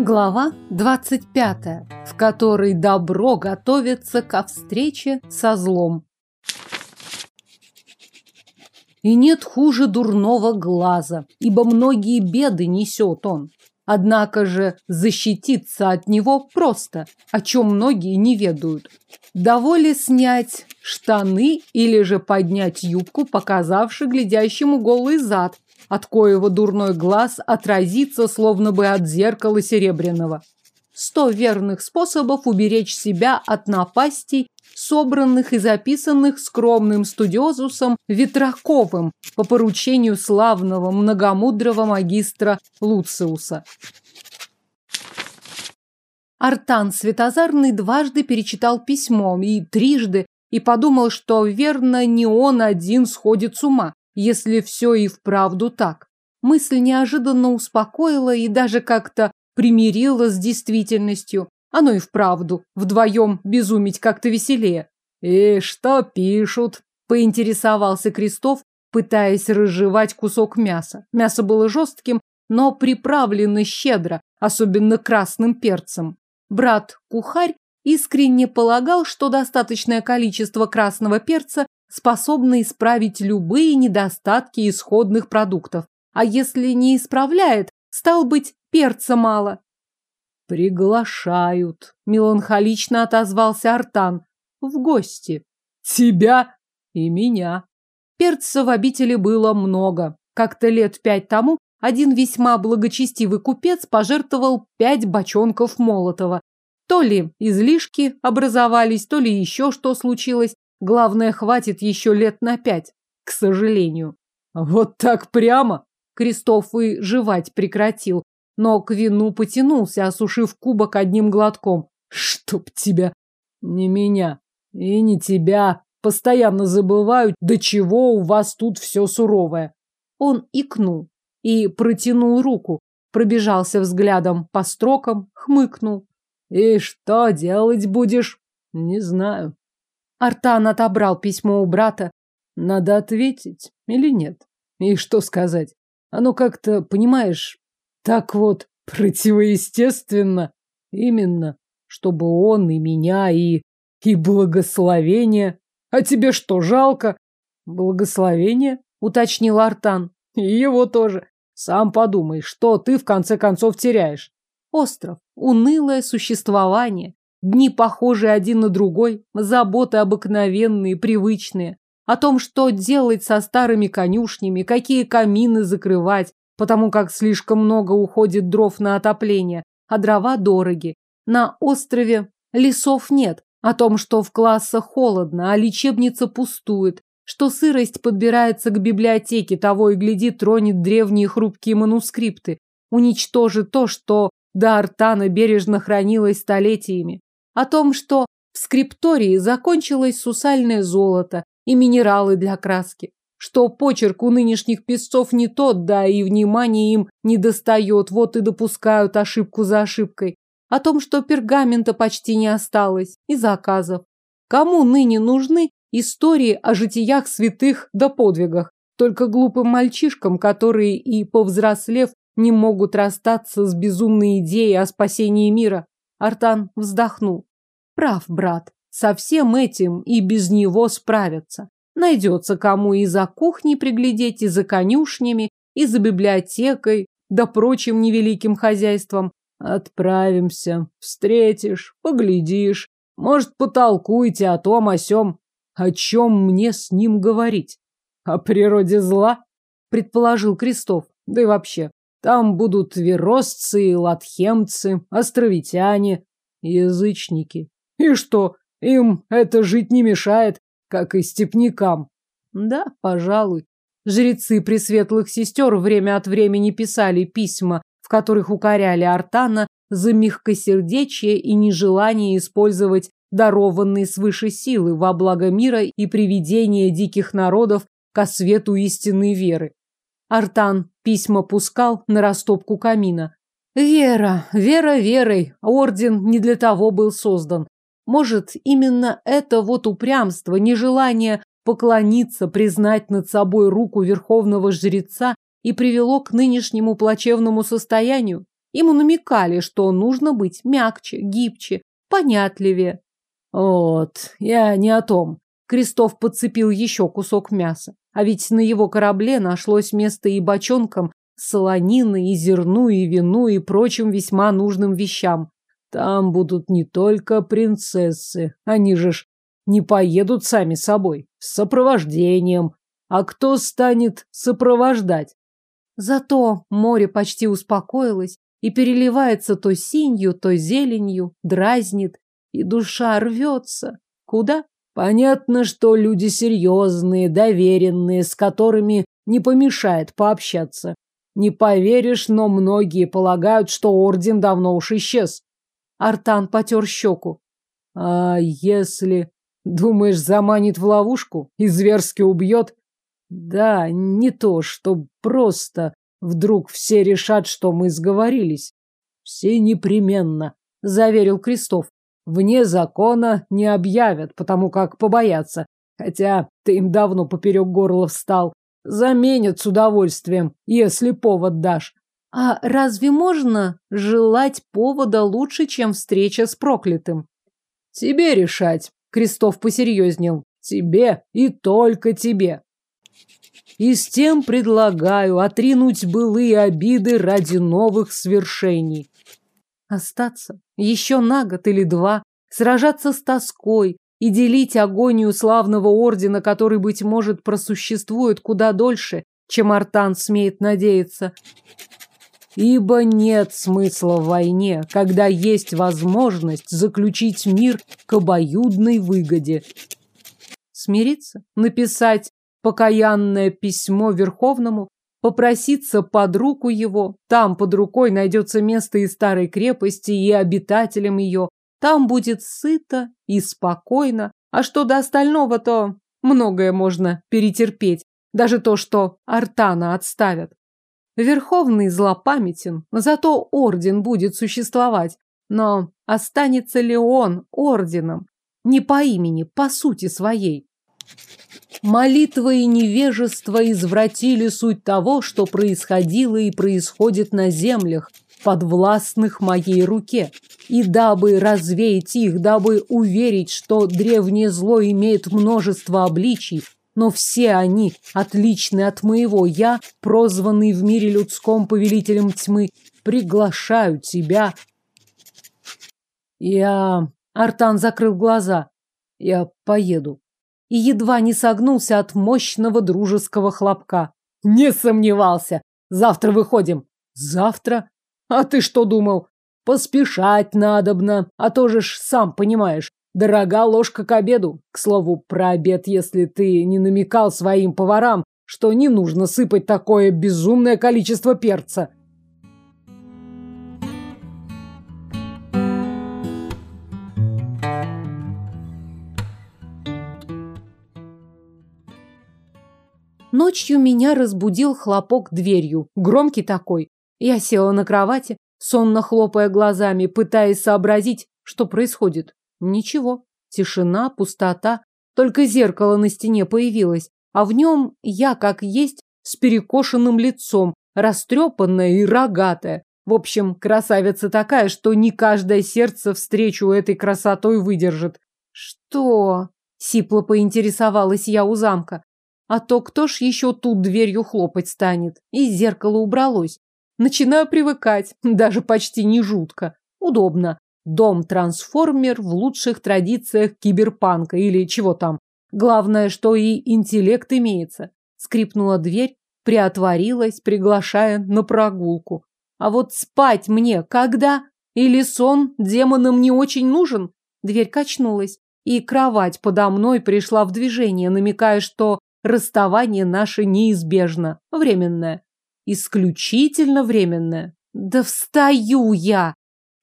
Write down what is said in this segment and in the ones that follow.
Глава 25, в которой добро готовится ко встрече со злом. И нет хуже дурного глаза, ибо многие беды несет он. Однако же защититься от него просто, о чем многие не ведают. Доволе снять штаны или же поднять юбку, показавши глядящему голый зад, от коего дурной глаз отразится, словно бы от зеркала серебряного. Сто верных способов уберечь себя от напастей, собранных и записанных скромным студиозусом Ветраковым по поручению славного многомудрого магистра Луциуса. Артан Светозарный дважды перечитал письмо и трижды и подумал, что верно не он один сходит с ума если все и вправду так. Мысль неожиданно успокоила и даже как-то примирила с действительностью. Оно и вправду, вдвоем безумить как-то веселее. «И что пишут?» – поинтересовался Крестов, пытаясь разжевать кусок мяса. Мясо было жестким, но приправлено щедро, особенно красным перцем. Брат-кухарь искренне полагал, что достаточное количество красного перца способна исправить любые недостатки исходных продуктов. А если не исправляет, стал быть, перца мало. Приглашают, меланхолично отозвался Артан. В гости. Тебя и меня. Перца в обители было много. Как-то лет пять тому один весьма благочестивый купец пожертвовал пять бочонков молотого. То ли излишки образовались, то ли еще что случилось, Главное, хватит еще лет на пять, к сожалению. Вот так прямо? Крестов и жевать прекратил, но к вину потянулся, осушив кубок одним глотком. Чтоб тебя! Не меня и не тебя. Постоянно забывают, до чего у вас тут все суровое. Он икнул и протянул руку, пробежался взглядом по строкам, хмыкнул. И что делать будешь? Не знаю. Артан отобрал письмо у брата. Надо ответить или нет? И что сказать? Оно как-то, понимаешь, так вот противоестественно. Именно, чтобы он и меня, и... и благословение. А тебе что, жалко? Благословение? Уточнил Артан. И его тоже. Сам подумай, что ты в конце концов теряешь. Остров. Унылое существование. Дни похожи один на другой, заботы обыкновенные, привычные. О том, что делать со старыми конюшнями, какие камины закрывать, потому как слишком много уходит дров на отопление, а дрова дороги. На острове лесов нет. О том, что в классах холодно, а лечебница пустует, что сырость подбирается к библиотеке, того и гляди тронет древние хрупкие манускрипты, уничтожит то, что до Артана бережно хранилось столетиями о том, что в скриптории закончилось сусальное золото и минералы для краски, что почерк у нынешних песцов не тот, да и внимания им не достает, вот и допускают ошибку за ошибкой, о том, что пергамента почти не осталось, и заказов. Кому ныне нужны истории о житиях святых да подвигах? Только глупым мальчишкам, которые и повзрослев не могут расстаться с безумной идеей о спасении мира. Артан вздохнул. Прав, брат. Со всем этим и без него справятся. Найдется кому и за кухней приглядеть, и за конюшнями, и за библиотекой, да прочим невеликим хозяйством. Отправимся, встретишь, поглядишь. Может, потолкуйте о том, о сём. О чем мне с ним говорить? О природе зла? Предположил Крестов. Да и вообще, там будут веросцы, латхемцы, островитяне, язычники. И что, им это жить не мешает, как и степнякам? Да, пожалуй. Жрецы пресветлых сестер время от времени писали письма, в которых укоряли Артана за мягкосердечие и нежелание использовать дарованные свыше силы во благо мира и приведение диких народов ко свету истинной веры. Артан письма пускал на растопку камина. Вера, вера верой, орден не для того был создан. Может, именно это вот упрямство, нежелание поклониться, признать над собой руку верховного жреца и привело к нынешнему плачевному состоянию? Ему намекали, что нужно быть мягче, гибче, понятливее. Вот, я не о том. Крестов подцепил еще кусок мяса. А ведь на его корабле нашлось место и бочонкам солонины, и зерну, и вину, и прочим весьма нужным вещам. Там будут не только принцессы, они же ж не поедут сами собой, с сопровождением. А кто станет сопровождать? Зато море почти успокоилось и переливается то синью, то зеленью, дразнит, и душа рвется. Куда? Понятно, что люди серьезные, доверенные, с которыми не помешает пообщаться. Не поверишь, но многие полагают, что орден давно уж исчез. Артан потер щеку. А если, думаешь, заманит в ловушку и зверски убьет? Да, не то, что просто вдруг все решат, что мы сговорились. Все непременно, заверил Крестов. Вне закона не объявят, потому как побоятся. Хотя ты им давно поперек горла встал. Заменят с удовольствием, если повод дашь. А разве можно желать повода лучше, чем встреча с проклятым? Тебе решать, Крестов посерьезнел. Тебе и только тебе. И с тем предлагаю отринуть былые обиды ради новых свершений. Остаться еще на год или два, сражаться с тоской, и делить агонию славного ордена, который, быть может, просуществует куда дольше, чем Артан смеет надеяться. Ибо нет смысла в войне, когда есть возможность заключить мир к обоюдной выгоде. Смириться, написать покаянное письмо Верховному, попроситься под руку его, там под рукой найдется место и старой крепости, и обитателям ее, там будет сыто и спокойно. А что до остального, то многое можно перетерпеть. Даже то, что Артана отставят. Верховный злопамятен, зато орден будет существовать. Но останется ли он орденом? Не по имени, по сути своей. Молитва и невежество извратили суть того, что происходило и происходит на землях, подвластных моей руке. И дабы развеять их, дабы уверить, что древнее зло имеет множество обличий, но все они отличны от моего, я, прозванный в мире людском повелителем тьмы, приглашаю тебя. Я... Артан закрыл глаза. Я поеду. И едва не согнулся от мощного дружеского хлопка. Не сомневался. Завтра выходим. Завтра? А ты что думал? Поспешать надобно, а то же ж сам понимаешь. Дорога ложка к обеду. К слову, про обед, если ты не намекал своим поварам, что не нужно сыпать такое безумное количество перца. Ночью меня разбудил хлопок дверью, громкий такой. Я села на кровати, сонно хлопая глазами, пытаясь сообразить, что происходит. Ничего. Тишина, пустота. Только зеркало на стене появилось, а в нем я, как есть, с перекошенным лицом, растрепанная и рогатая. В общем, красавица такая, что не каждое сердце встречу этой красотой выдержит. Что? Сипло поинтересовалась я у замка. А то кто ж еще тут дверью хлопать станет? И зеркало убралось. Начинаю привыкать, даже почти не жутко. Удобно. Дом-трансформер в лучших традициях киберпанка или чего там. Главное, что и интеллект имеется. Скрипнула дверь, приотворилась, приглашая на прогулку. А вот спать мне когда? Или сон демонам не очень нужен? Дверь качнулась, и кровать подо мной пришла в движение, намекая, что расставание наше неизбежно, временное. Исключительно временное. Да встаю я!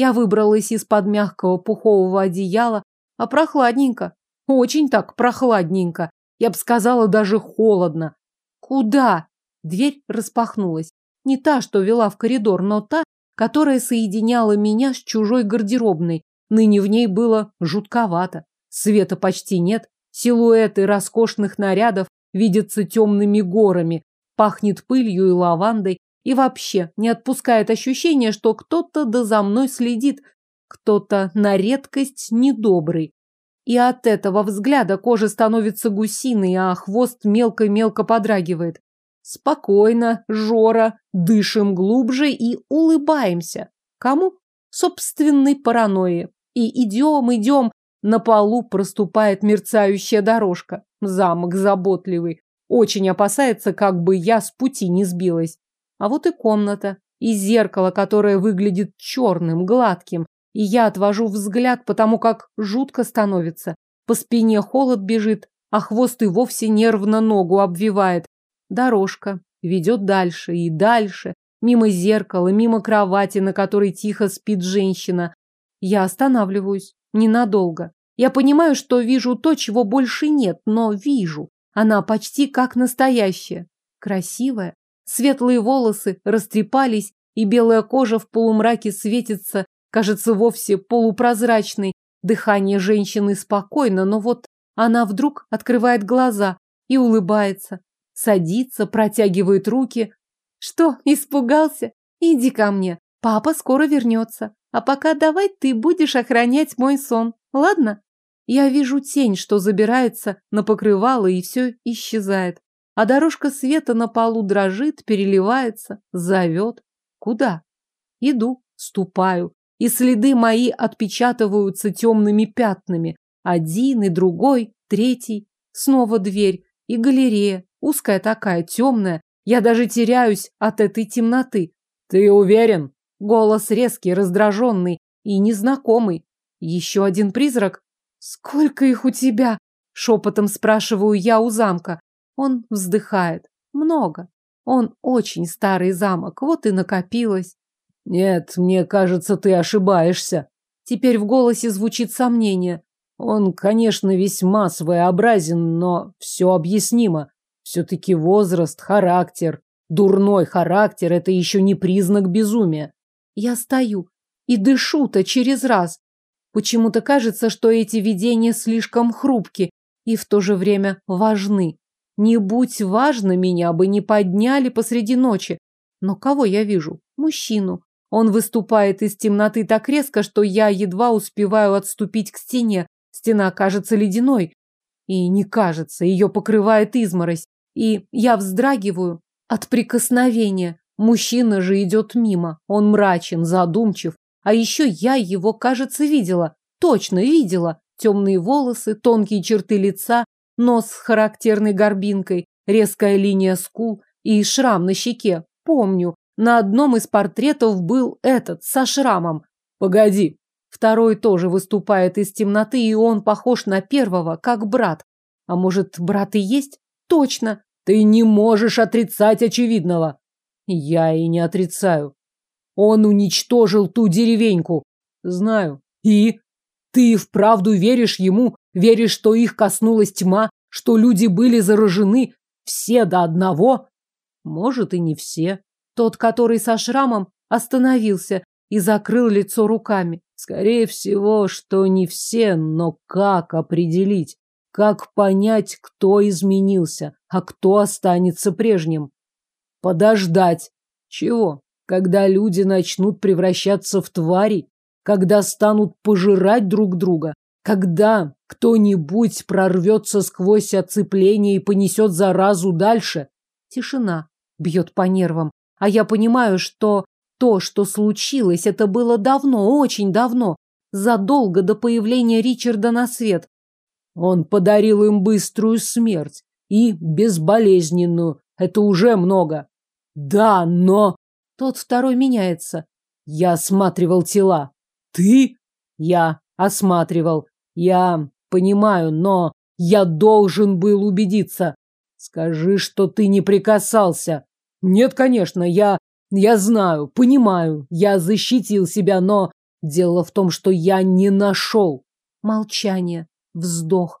Я выбралась из-под мягкого пухового одеяла, а прохладненько. Очень так прохладненько. Я бы сказала, даже холодно. Куда? Дверь распахнулась. Не та, что вела в коридор, но та, которая соединяла меня с чужой гардеробной. Ныне в ней было жутковато. Света почти нет. Силуэты роскошных нарядов видятся темными горами, Пахнет пылью и лавандой, И вообще не отпускает ощущение, что кто-то да за мной следит, кто-то на редкость недобрый. И от этого взгляда кожа становится гусиной, а хвост мелко-мелко подрагивает. Спокойно, Жора, дышим глубже и улыбаемся. Кому? Собственной паранойи. И идем, идем. На полу проступает мерцающая дорожка. Замок заботливый. Очень опасается, как бы я с пути не сбилась. А вот и комната. И зеркало, которое выглядит черным, гладким. И я отвожу взгляд, потому как жутко становится. По спине холод бежит, а хвост и вовсе нервно ногу обвивает. Дорожка ведет дальше и дальше, мимо зеркала, мимо кровати, на которой тихо спит женщина. Я останавливаюсь ненадолго. Я понимаю, что вижу то, чего больше нет, но вижу. Она почти как настоящая. Красивая. Светлые волосы растрепались, и белая кожа в полумраке светится, кажется вовсе полупрозрачной. Дыхание женщины спокойно, но вот она вдруг открывает глаза и улыбается. Садится, протягивает руки. Что, испугался? Иди ко мне. Папа скоро вернется. А пока давай ты будешь охранять мой сон. Ладно? Я вижу тень, что забирается на покрывало и все исчезает. А дорожка света на полу дрожит, переливается, зовет. Куда? Иду, ступаю. И следы мои отпечатываются темными пятнами. Один и другой, третий. Снова дверь и галерея. Узкая такая, темная. Я даже теряюсь от этой темноты. Ты уверен? Голос резкий, раздраженный и незнакомый. Еще один призрак? Сколько их у тебя? Шепотом спрашиваю я у замка. Он вздыхает. Много. Он очень старый замок, вот и накопилось. Нет, мне кажется, ты ошибаешься. Теперь в голосе звучит сомнение. Он, конечно, весьма своеобразен, но все объяснимо. Все-таки возраст, характер. Дурной характер – это еще не признак безумия. Я стою и дышу-то через раз. Почему-то кажется, что эти видения слишком хрупки и в то же время важны. Не будь важно, меня бы не подняли посреди ночи. Но кого я вижу? Мужчину. Он выступает из темноты так резко, что я едва успеваю отступить к стене. Стена кажется ледяной. И не кажется, ее покрывает изморозь и я вздрагиваю от прикосновения. Мужчина же идет мимо. Он мрачен, задумчив. А еще я его, кажется, видела. Точно видела. Темные волосы, тонкие черты лица, нос с характерной горбинкой, резкая линия скул и шрам на щеке. Помню, на одном из портретов был этот, со шрамом. Погоди. Второй тоже выступает из темноты, и он похож на первого, как брат. А может, брат и есть? Точно. Ты не можешь отрицать очевидного. Я и не отрицаю. Он уничтожил ту деревеньку. Знаю. И? Ты вправду веришь ему? Веришь, что их коснулась тьма? Что люди были заражены? Все до одного? Может, и не все. Тот, который со шрамом, остановился и закрыл лицо руками. Скорее всего, что не все, но как определить? Как понять, кто изменился, а кто останется прежним? Подождать. Чего? Когда люди начнут превращаться в твари? Когда станут пожирать друг друга? Когда кто-нибудь прорвется сквозь оцепление и понесет заразу дальше? Тишина бьет по нервам. А я понимаю, что то, что случилось, это было давно, очень давно, задолго до появления Ричарда на свет. Он подарил им быструю смерть и безболезненную. Это уже много. Да, но... Тот второй меняется. Я осматривал тела. Ты? Я осматривал. Я понимаю, но я должен был убедиться. Скажи, что ты не прикасался. Нет, конечно, я... Я знаю, понимаю, я защитил себя, но... Дело в том, что я не нашел. Молчание. Вздох.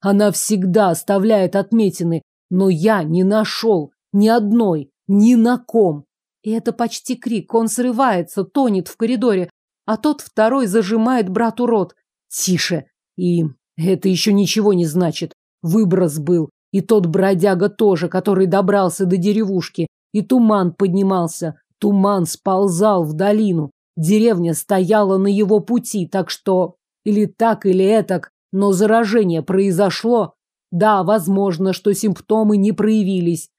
Она всегда оставляет отметины, но я не нашел ни одной, ни на ком. И это почти крик. Он срывается, тонет в коридоре, а тот второй зажимает брату рот. Тише. И это еще ничего не значит. Выброс был. И тот бродяга тоже, который добрался до деревушки. и туман поднимался, туман сползал в долину. Деревня стояла на его пути, так что или так, или этак, но заражение произошло. Да, возможно, что симптомы не проявились.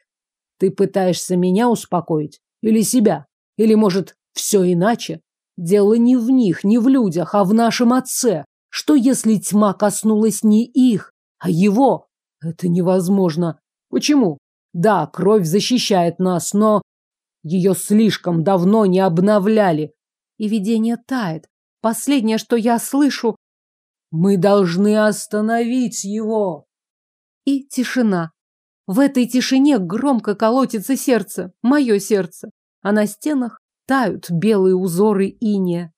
Ты пытаешься меня успокоить? Или себя? Или, может, все иначе? Дело не в них, не в людях, а в нашем отце. Что, если тьма коснулась не их, а его? Это невозможно. Почему? Да, кровь защищает нас, но ее слишком давно не обновляли. И видение тает. Последнее, что я слышу... Мы должны остановить его. И тишина. В этой тишине громко колотится сердце, мое сердце, а на стенах тают белые узоры иния.